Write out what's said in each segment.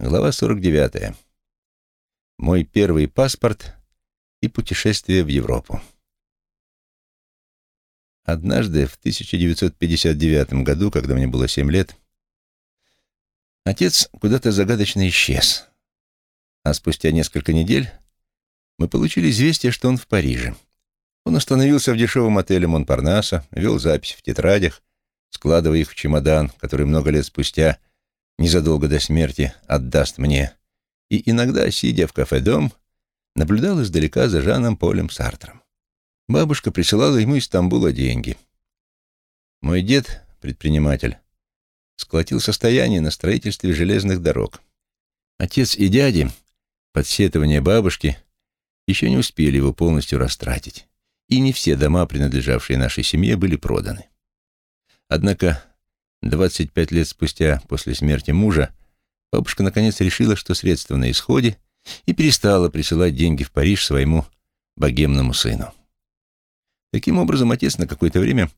Глава 49. Мой первый паспорт и путешествие в Европу. Однажды, в 1959 году, когда мне было 7 лет, отец куда-то загадочно исчез. А спустя несколько недель мы получили известие, что он в Париже. Он остановился в дешевом отеле Монпарнаса, вел запись в тетрадях, складывая их в чемодан, который много лет спустя — незадолго до смерти отдаст мне, и иногда, сидя в кафе-дом, наблюдал издалека за Жаном Полем Сартром. Бабушка присылала ему из Стамбула деньги. Мой дед, предприниматель, сколотил состояние на строительстве железных дорог. Отец и дяди, под сетование бабушки, еще не успели его полностью растратить, и не все дома, принадлежавшие нашей семье, были проданы. Однако 25 лет спустя после смерти мужа бабушка наконец решила, что средства на исходе, и перестала присылать деньги в Париж своему богемному сыну. Таким образом, отец на какое-то время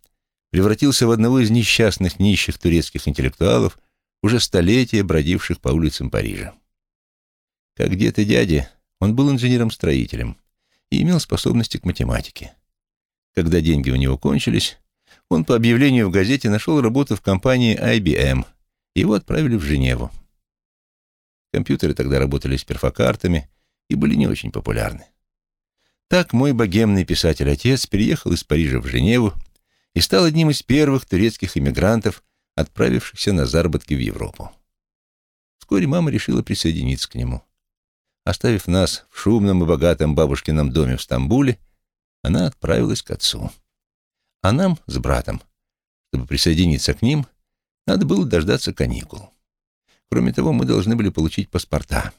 превратился в одного из несчастных нищих турецких интеллектуалов, уже столетия бродивших по улицам Парижа. Как дед и дядя, он был инженером-строителем и имел способности к математике. Когда деньги у него кончились, он по объявлению в газете нашел работу в компании IBM. Его отправили в Женеву. Компьютеры тогда работали с перфокартами и были не очень популярны. Так мой богемный писатель-отец переехал из Парижа в Женеву и стал одним из первых турецких иммигрантов, отправившихся на заработки в Европу. Вскоре мама решила присоединиться к нему. Оставив нас в шумном и богатом бабушкином доме в Стамбуле, она отправилась к отцу. А нам с братом, чтобы присоединиться к ним, надо было дождаться каникул. Кроме того, мы должны были получить паспорта.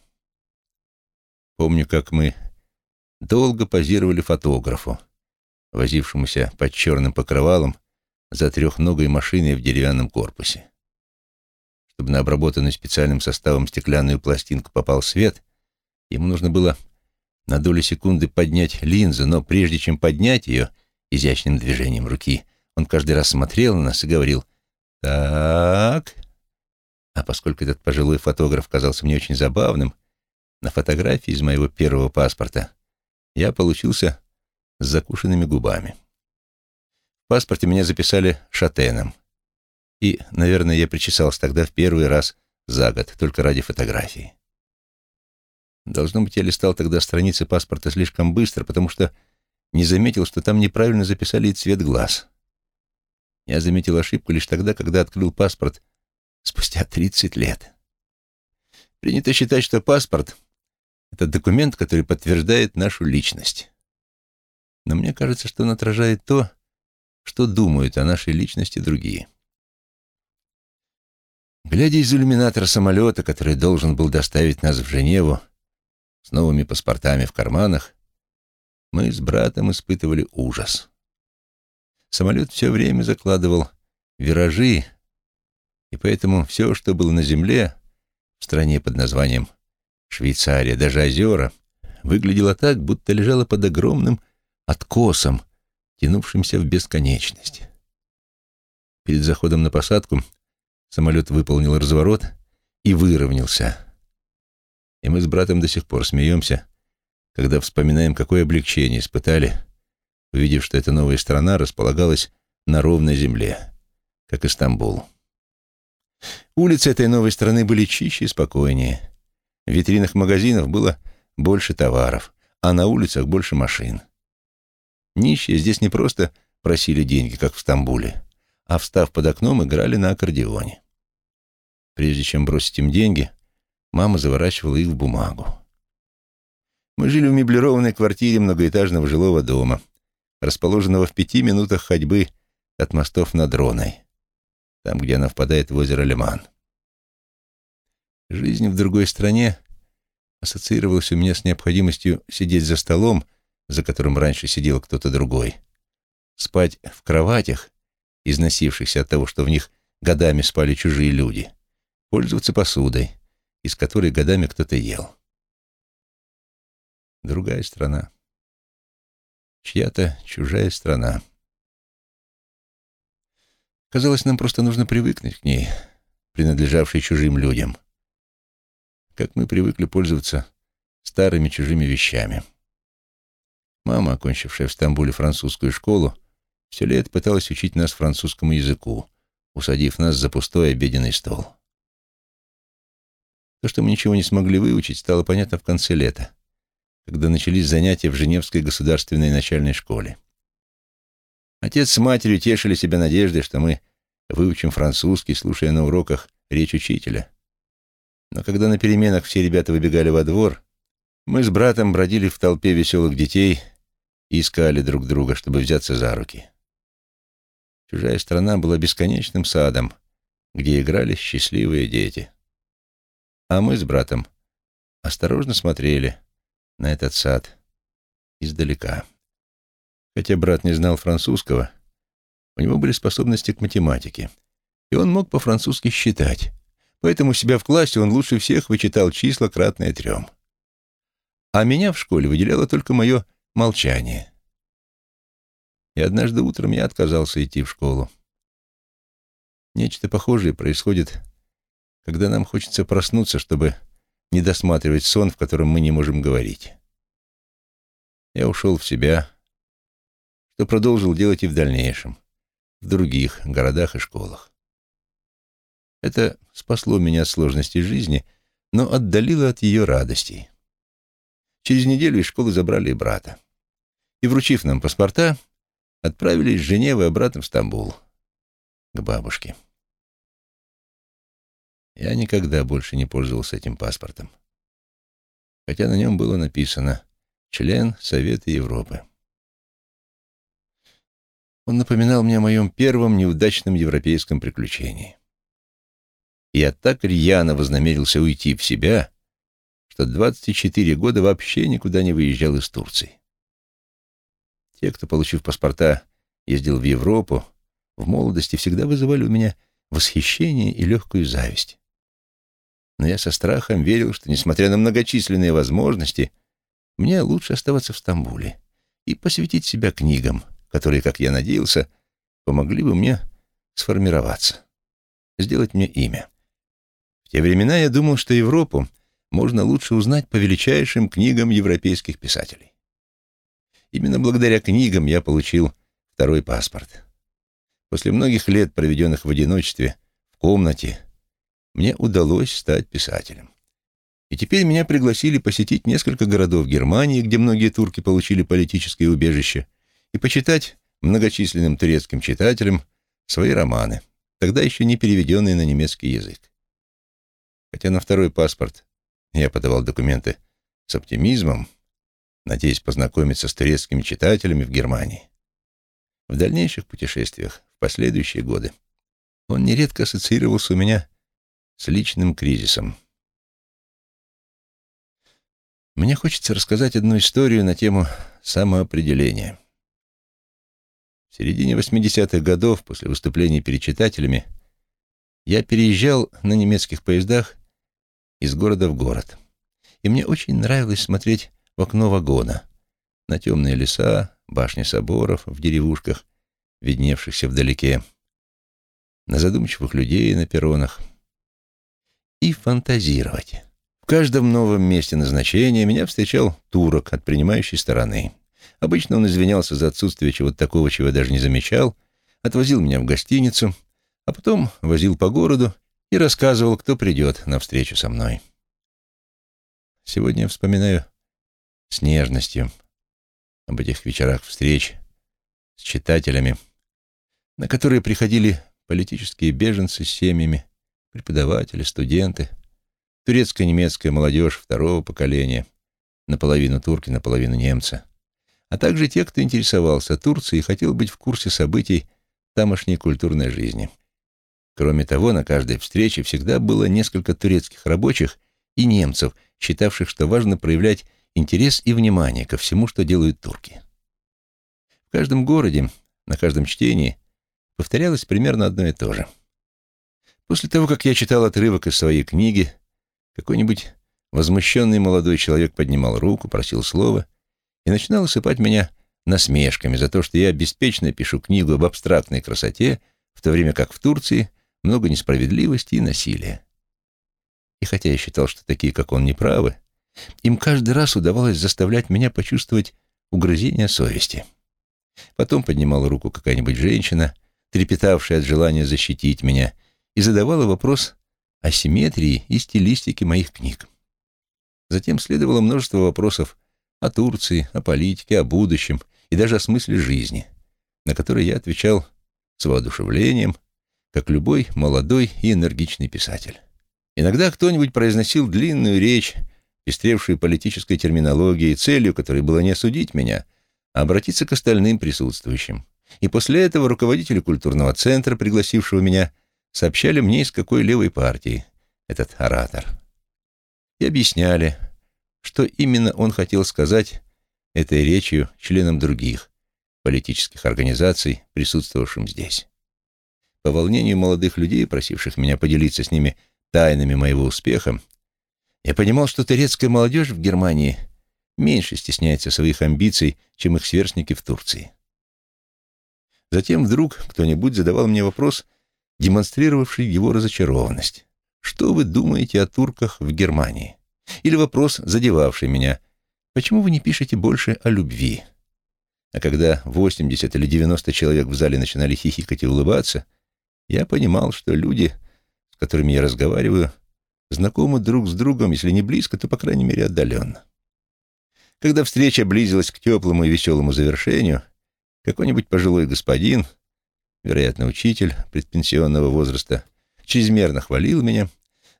Помню, как мы долго позировали фотографу, возившемуся под черным покрывалом за трехногой машиной в деревянном корпусе. Чтобы на обработанную специальным составом стеклянную пластинку попал свет, ему нужно было на долю секунды поднять линзу, но прежде чем поднять ее — изящным движением руки. Он каждый раз смотрел на нас и говорил «Так». А поскольку этот пожилой фотограф казался мне очень забавным, на фотографии из моего первого паспорта я получился с закушенными губами. В паспорте меня записали шатеном. И, наверное, я причесался тогда в первый раз за год, только ради фотографии. Должно быть, я листал тогда страницы паспорта слишком быстро, потому что не заметил, что там неправильно записали цвет глаз. Я заметил ошибку лишь тогда, когда открыл паспорт спустя 30 лет. Принято считать, что паспорт — это документ, который подтверждает нашу личность. Но мне кажется, что он отражает то, что думают о нашей личности другие. Глядя из иллюминатора самолета, который должен был доставить нас в Женеву, с новыми паспортами в карманах, мы с братом испытывали ужас. Самолет все время закладывал виражи, и поэтому все, что было на земле, в стране под названием Швейцария, даже озера, выглядело так, будто лежало под огромным откосом, тянувшимся в бесконечность. Перед заходом на посадку самолет выполнил разворот и выровнялся. И мы с братом до сих пор смеемся, когда вспоминаем, какое облегчение испытали, увидев, что эта новая страна располагалась на ровной земле, как и Стамбул. Улицы этой новой страны были чище и спокойнее. В витринах магазинов было больше товаров, а на улицах больше машин. Нищие здесь не просто просили деньги, как в Стамбуле, а, встав под окном, играли на аккордеоне. Прежде чем бросить им деньги, мама заворачивала их в бумагу. Мы жили в меблированной квартире многоэтажного жилого дома, расположенного в пяти минутах ходьбы от мостов над Роной, там, где она впадает в озеро Лиман. Жизнь в другой стране ассоциировалась у меня с необходимостью сидеть за столом, за которым раньше сидел кто-то другой, спать в кроватях, износившихся от того, что в них годами спали чужие люди, пользоваться посудой, из которой годами кто-то ел другая страна. Чья-то чужая страна. Казалось, нам просто нужно привыкнуть к ней, принадлежавшей чужим людям. как мы привыкли пользоваться старыми чужими вещами. Мама, окончившая в Стамбуле французскую школу, все лет пыталась учить нас французскому языку, усадив нас за пустой обеденный стол. То, что мы ничего не смогли выучить, стало понятно в конце лета, когда начались занятия в Женевской государственной начальной школе. Отец с матерью тешили себя надеждой, что мы выучим французский, слушая на уроках речь учителя. Но когда на переменах все ребята выбегали во двор, мы с братом бродили в толпе веселых детей и искали друг друга, чтобы взяться за руки. Чужая страна была бесконечным садом, где играли счастливые дети. А мы с братом осторожно смотрели на этот сад издалека. Хотя брат не знал французского, у него были способности к математике, и он мог по-французски считать, поэтому себя в классе он лучше всех вычитал числа, кратные трем. А меня в школе выделяло только мое молчание. И однажды утром я отказался идти в школу. Нечто похожее происходит когда нам хочется проснуться, чтобы не досматривать сон, в котором мы не можем говорить. Я ушел в себя, что продолжил делать и в дальнейшем, в других городах и школах. Это спасло меня от сложностей жизни, но отдалило от ее радостей. Через неделю из школы забрали брата. И, вручив нам паспорта, отправились из Женевы обратно в Стамбул, к бабушке. Я никогда больше не пользовался этим паспортом. Хотя на нем было написано «Член Совета Европы». Он напоминал мне о моем первом неудачном европейском приключении. Я так рьяно вознамерился уйти в себя, что 24 года вообще никуда не выезжал из Турции. Те, кто, получив паспорта, ездил в Европу, в молодости всегда вызывали у меня восхищение и легкую зависть но я со страхом верил, что, несмотря на многочисленные возможности, мне лучше оставаться в Стамбуле и посвятить себя книгам, которые, как я надеялся, помогли бы мне сформироваться, сделать мне имя. В те времена я думал, что Европу можно лучше узнать по величайшим книгам европейских писателей. Именно благодаря книгам я получил второй паспорт. После многих лет, проведенных в одиночестве, в комнате, мне удалось стать писателем. И теперь меня пригласили посетить несколько городов Германии, где многие турки получили политическое убежище, и почитать многочисленным турецким читателям свои романы, тогда еще не переведенные на немецкий язык. Хотя на второй паспорт я подавал документы с оптимизмом, надеясь познакомиться с турецкими читателями в Германии. В дальнейших путешествиях, в последующие годы, он нередко ассоциировался у меня с личным кризисом. Мне хочется рассказать одну историю на тему самоопределения. В середине 80-х годов, после выступлений перед читателями, я переезжал на немецких поездах из города в город. И мне очень нравилось смотреть в окно вагона на темные леса, башни соборов в деревушках, видневшихся вдалеке, на задумчивых людей на перронах — и фантазировать. В каждом новом месте назначения меня встречал турок от принимающей стороны. Обычно он извинялся за отсутствие чего-то такого, чего я даже не замечал, отвозил меня в гостиницу, а потом возил по городу и рассказывал, кто придет на встречу со мной. Сегодня я вспоминаю с нежностью об этих вечерах встреч с читателями, на которые приходили политические беженцы с семьями, преподаватели, студенты, турецкая немецкая молодежь второго поколения, наполовину турки, наполовину немцы, а также те, кто интересовался Турцией и хотел быть в курсе событий тамошней культурной жизни. Кроме того, на каждой встрече всегда было несколько турецких рабочих и немцев, считавших, что важно проявлять интерес и внимание ко всему, что делают турки. В каждом городе, на каждом чтении повторялось примерно одно и то же — После того, как я читал отрывок из своей книги, какой-нибудь возмущенный молодой человек поднимал руку, просил слова и начинал осыпать меня насмешками за то, что я беспечно пишу книгу об абстрактной красоте, в то время как в Турции много несправедливости и насилия. И хотя я считал, что такие, как он, неправы, им каждый раз удавалось заставлять меня почувствовать угрызение совести. Потом поднимала руку какая-нибудь женщина, трепетавшая от желания защитить меня, и задавала вопрос о симметрии и стилистике моих книг. Затем следовало множество вопросов о Турции, о политике, о будущем и даже о смысле жизни, на которые я отвечал с воодушевлением, как любой молодой и энергичный писатель. Иногда кто-нибудь произносил длинную речь, пестревшую политической терминологией, целью которой было не осудить меня, а обратиться к остальным присутствующим. И после этого руководители культурного центра, пригласившего меня, сообщали мне, из какой левой партии этот оратор. И объясняли, что именно он хотел сказать этой речью членам других политических организаций, присутствовавшим здесь. По волнению молодых людей, просивших меня поделиться с ними тайнами моего успеха, я понимал, что турецкая молодежь в Германии меньше стесняется своих амбиций, чем их сверстники в Турции. Затем вдруг кто-нибудь задавал мне вопрос, демонстрировавший его разочарованность. «Что вы думаете о турках в Германии?» Или вопрос, задевавший меня, «Почему вы не пишете больше о любви?» А когда 80 или 90 человек в зале начинали хихикать и улыбаться, я понимал, что люди, с которыми я разговариваю, знакомы друг с другом, если не близко, то, по крайней мере, отдаленно. Когда встреча близилась к теплому и веселому завершению, какой-нибудь пожилой господин, вероятно, учитель предпенсионного возраста, чрезмерно хвалил меня,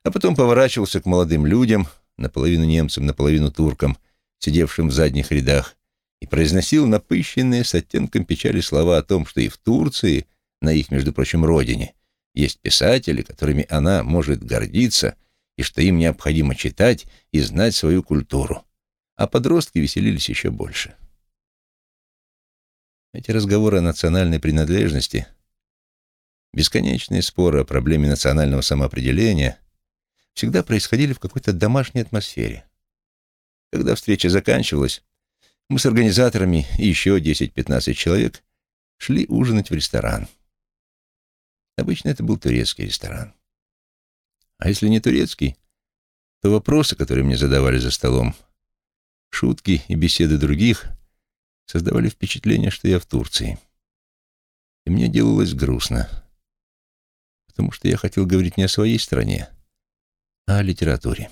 а потом поворачивался к молодым людям, наполовину немцам, наполовину туркам, сидевшим в задних рядах, и произносил напыщенные с оттенком печали слова о том, что и в Турции, на их, между прочим, родине, есть писатели, которыми она может гордиться, и что им необходимо читать и знать свою культуру. А подростки веселились еще больше. Эти разговоры о национальной принадлежности, бесконечные споры о проблеме национального самоопределения всегда происходили в какой-то домашней атмосфере. Когда встреча заканчивалась, мы с организаторами и еще 10-15 человек шли ужинать в ресторан. Обычно это был турецкий ресторан. А если не турецкий, то вопросы, которые мне задавали за столом, шутки и беседы других создавали впечатление, что я в Турции. И мне делалось грустно, потому что я хотел говорить не о своей стране, а о литературе.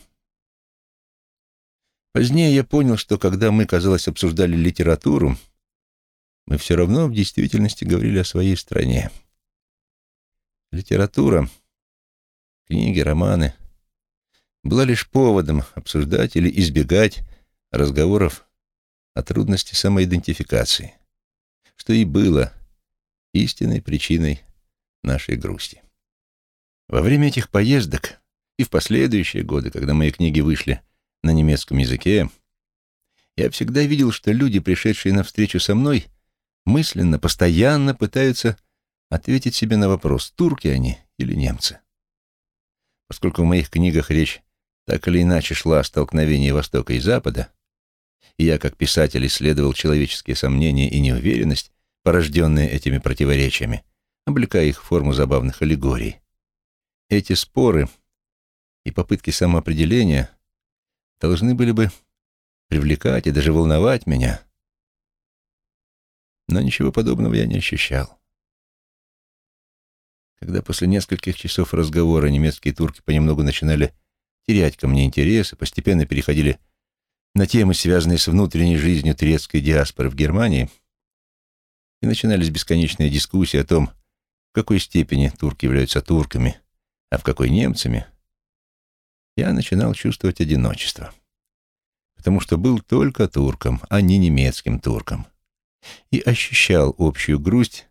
Позднее я понял, что когда мы, казалось, обсуждали литературу, мы все равно в действительности говорили о своей стране. Литература, книги, романы была лишь поводом обсуждать или избегать разговоров о трудности самоидентификации, что и было истинной причиной нашей грусти. Во время этих поездок и в последующие годы, когда мои книги вышли на немецком языке, я всегда видел, что люди, пришедшие на встречу со мной, мысленно, постоянно пытаются ответить себе на вопрос, турки они или немцы. Поскольку в моих книгах речь так или иначе шла о столкновении Востока и Запада, и я, как писатель, исследовал человеческие сомнения и неуверенность, порожденные этими противоречиями, облекая их в форму забавных аллегорий. Эти споры и попытки самоопределения должны были бы привлекать и даже волновать меня. Но ничего подобного я не ощущал. Когда после нескольких часов разговора немецкие турки понемногу начинали терять ко мне интерес и постепенно переходили на темы, связанные с внутренней жизнью турецкой диаспоры в Германии, и начинались бесконечные дискуссии о том, в какой степени турки являются турками, а в какой немцами — я начинал чувствовать одиночество, потому что был только турком, а не немецким турком, и ощущал общую грусть,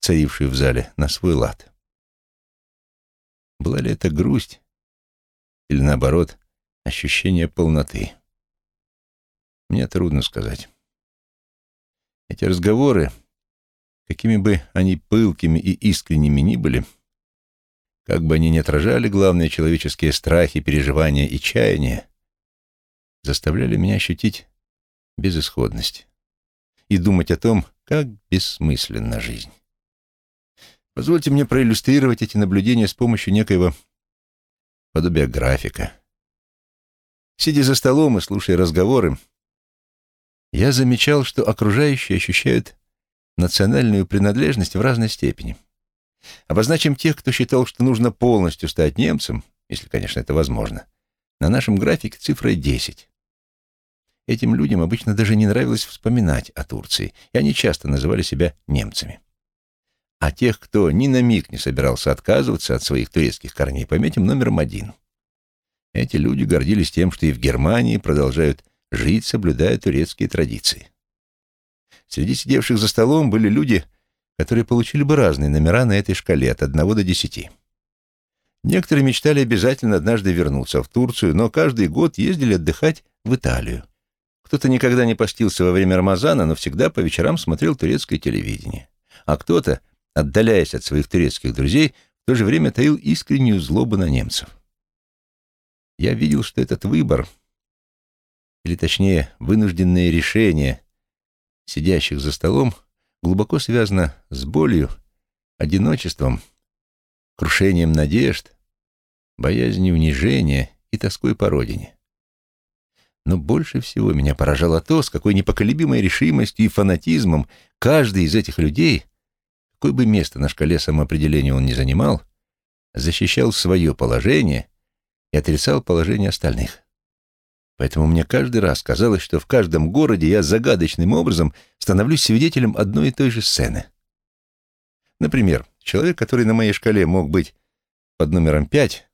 царившую в зале, на свой лад. Была ли это грусть или, наоборот, ощущение полноты? Мне трудно сказать. Эти разговоры, какими бы они пылкими и искренними ни были, — как бы они ни отражали главные человеческие страхи, переживания и чаяния, заставляли меня ощутить безысходность и думать о том, как бессмысленна жизнь. Позвольте мне проиллюстрировать эти наблюдения с помощью некоего подобие графика. Сидя за столом и слушая разговоры, я замечал, что окружающие ощущают национальную принадлежность в разной степени. Обозначим тех, кто считал, что нужно полностью стать немцем, если, конечно, это возможно, на нашем графике цифрой 10. Этим людям обычно даже не нравилось вспоминать о Турции, и они часто называли себя немцами. А тех, кто ни на миг не собирался отказываться от своих турецких корней, пометим номером один. Эти люди гордились тем, что и в Германии продолжают жить, соблюдая турецкие традиции. Среди сидевших за столом были люди, которые получили бы разные номера на этой шкале от 1 до 10. Некоторые мечтали обязательно однажды вернуться в Турцию, но каждый год ездили отдыхать в Италию. Кто-то никогда не постился во время Рамазана, но всегда по вечерам смотрел турецкое телевидение. А кто-то, отдаляясь от своих турецких друзей, в то же время таил искреннюю злобу на немцев. Я видел, что этот выбор, или точнее вынужденное решение сидящих за столом, глубоко связано с болью, одиночеством, крушением надежд, боязнью унижения и тоской по родине. Но больше всего меня поражало то, с какой непоколебимой решимостью и фанатизмом каждый из этих людей, какое бы место на шкале самоопределения он ни занимал, защищал свое положение и отрицал положение остальных. Поэтому мне каждый раз казалось, что в каждом городе я загадочным образом становлюсь свидетелем одной и той же сцены. Например, человек, который на моей шкале мог быть под номером пять,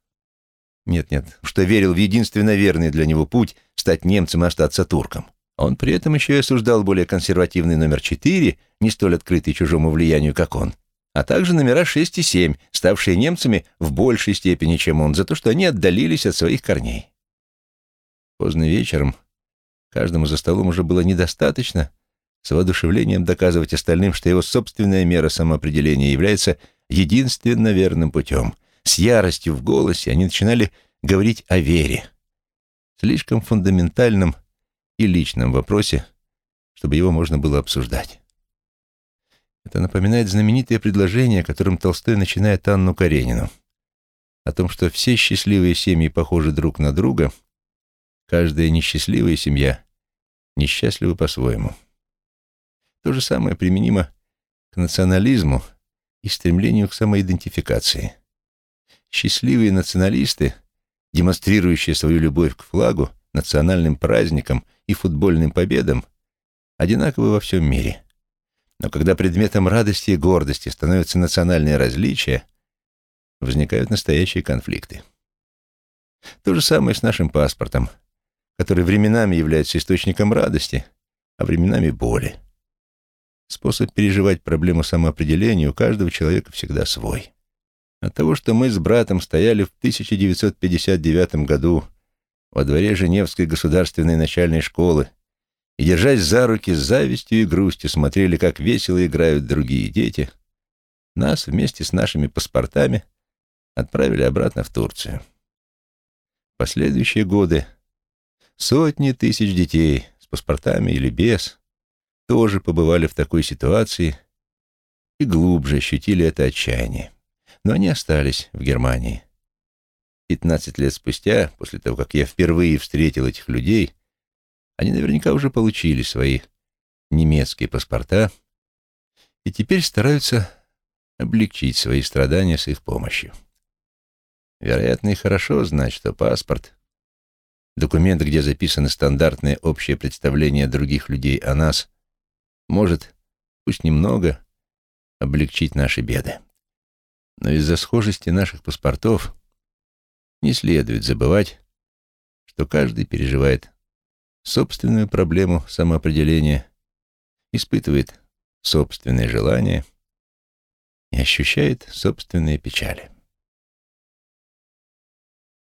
нет-нет, что верил в единственно верный для него путь стать немцем и остаться турком. Он при этом еще и осуждал более консервативный номер четыре, не столь открытый чужому влиянию, как он, а также номера шесть и семь, ставшие немцами в большей степени, чем он, за то, что они отдалились от своих корней. Поздно вечером. Каждому за столом уже было недостаточно. С воодушевлением доказывать остальным, что его собственная мера самоопределения является единственно верным путем — с яростью в голосе они начинали говорить о вере, слишком фундаментальном и личном вопросе, чтобы его можно было обсуждать. Это напоминает знаменитое предложение, которым Толстой начинает Анну Каренину, о том, что все счастливые семьи похожи друг на друга, каждая несчастливая семья несчастлива по-своему. То же самое применимо к национализму и стремлению к самоидентификации. Счастливые националисты, демонстрирующие свою любовь к флагу, национальным праздникам и футбольным победам, одинаковы во всем мире. Но когда предметом радости и гордости становятся национальные различия, возникают настоящие конфликты. То же самое с нашим паспортом, который временами является источником радости, а временами боли. Способ переживать проблему самоопределения у каждого человека всегда свой. От того, что мы с братом стояли в 1959 году во дворе Женевской государственной начальной школы и, держась за руки, с завистью и грустью смотрели, как весело играют другие дети, нас вместе с нашими паспортами отправили обратно в Турцию. В последующие годы сотни тысяч детей с паспортами или без тоже побывали в такой ситуации и глубже ощутили это отчаяние но они остались в Германии. Пятнадцать лет спустя, после того, как я впервые встретил этих людей, они наверняка уже получили свои немецкие паспорта и теперь стараются облегчить свои страдания с их помощью. Вероятно, и хорошо знать, что паспорт — документ, где записаны стандартные общие представления других людей о нас, может, пусть немного, облегчить наши беды. Но из-за схожести наших паспортов не следует забывать, что каждый переживает собственную проблему самоопределения, испытывает собственные желания и ощущает собственные печали.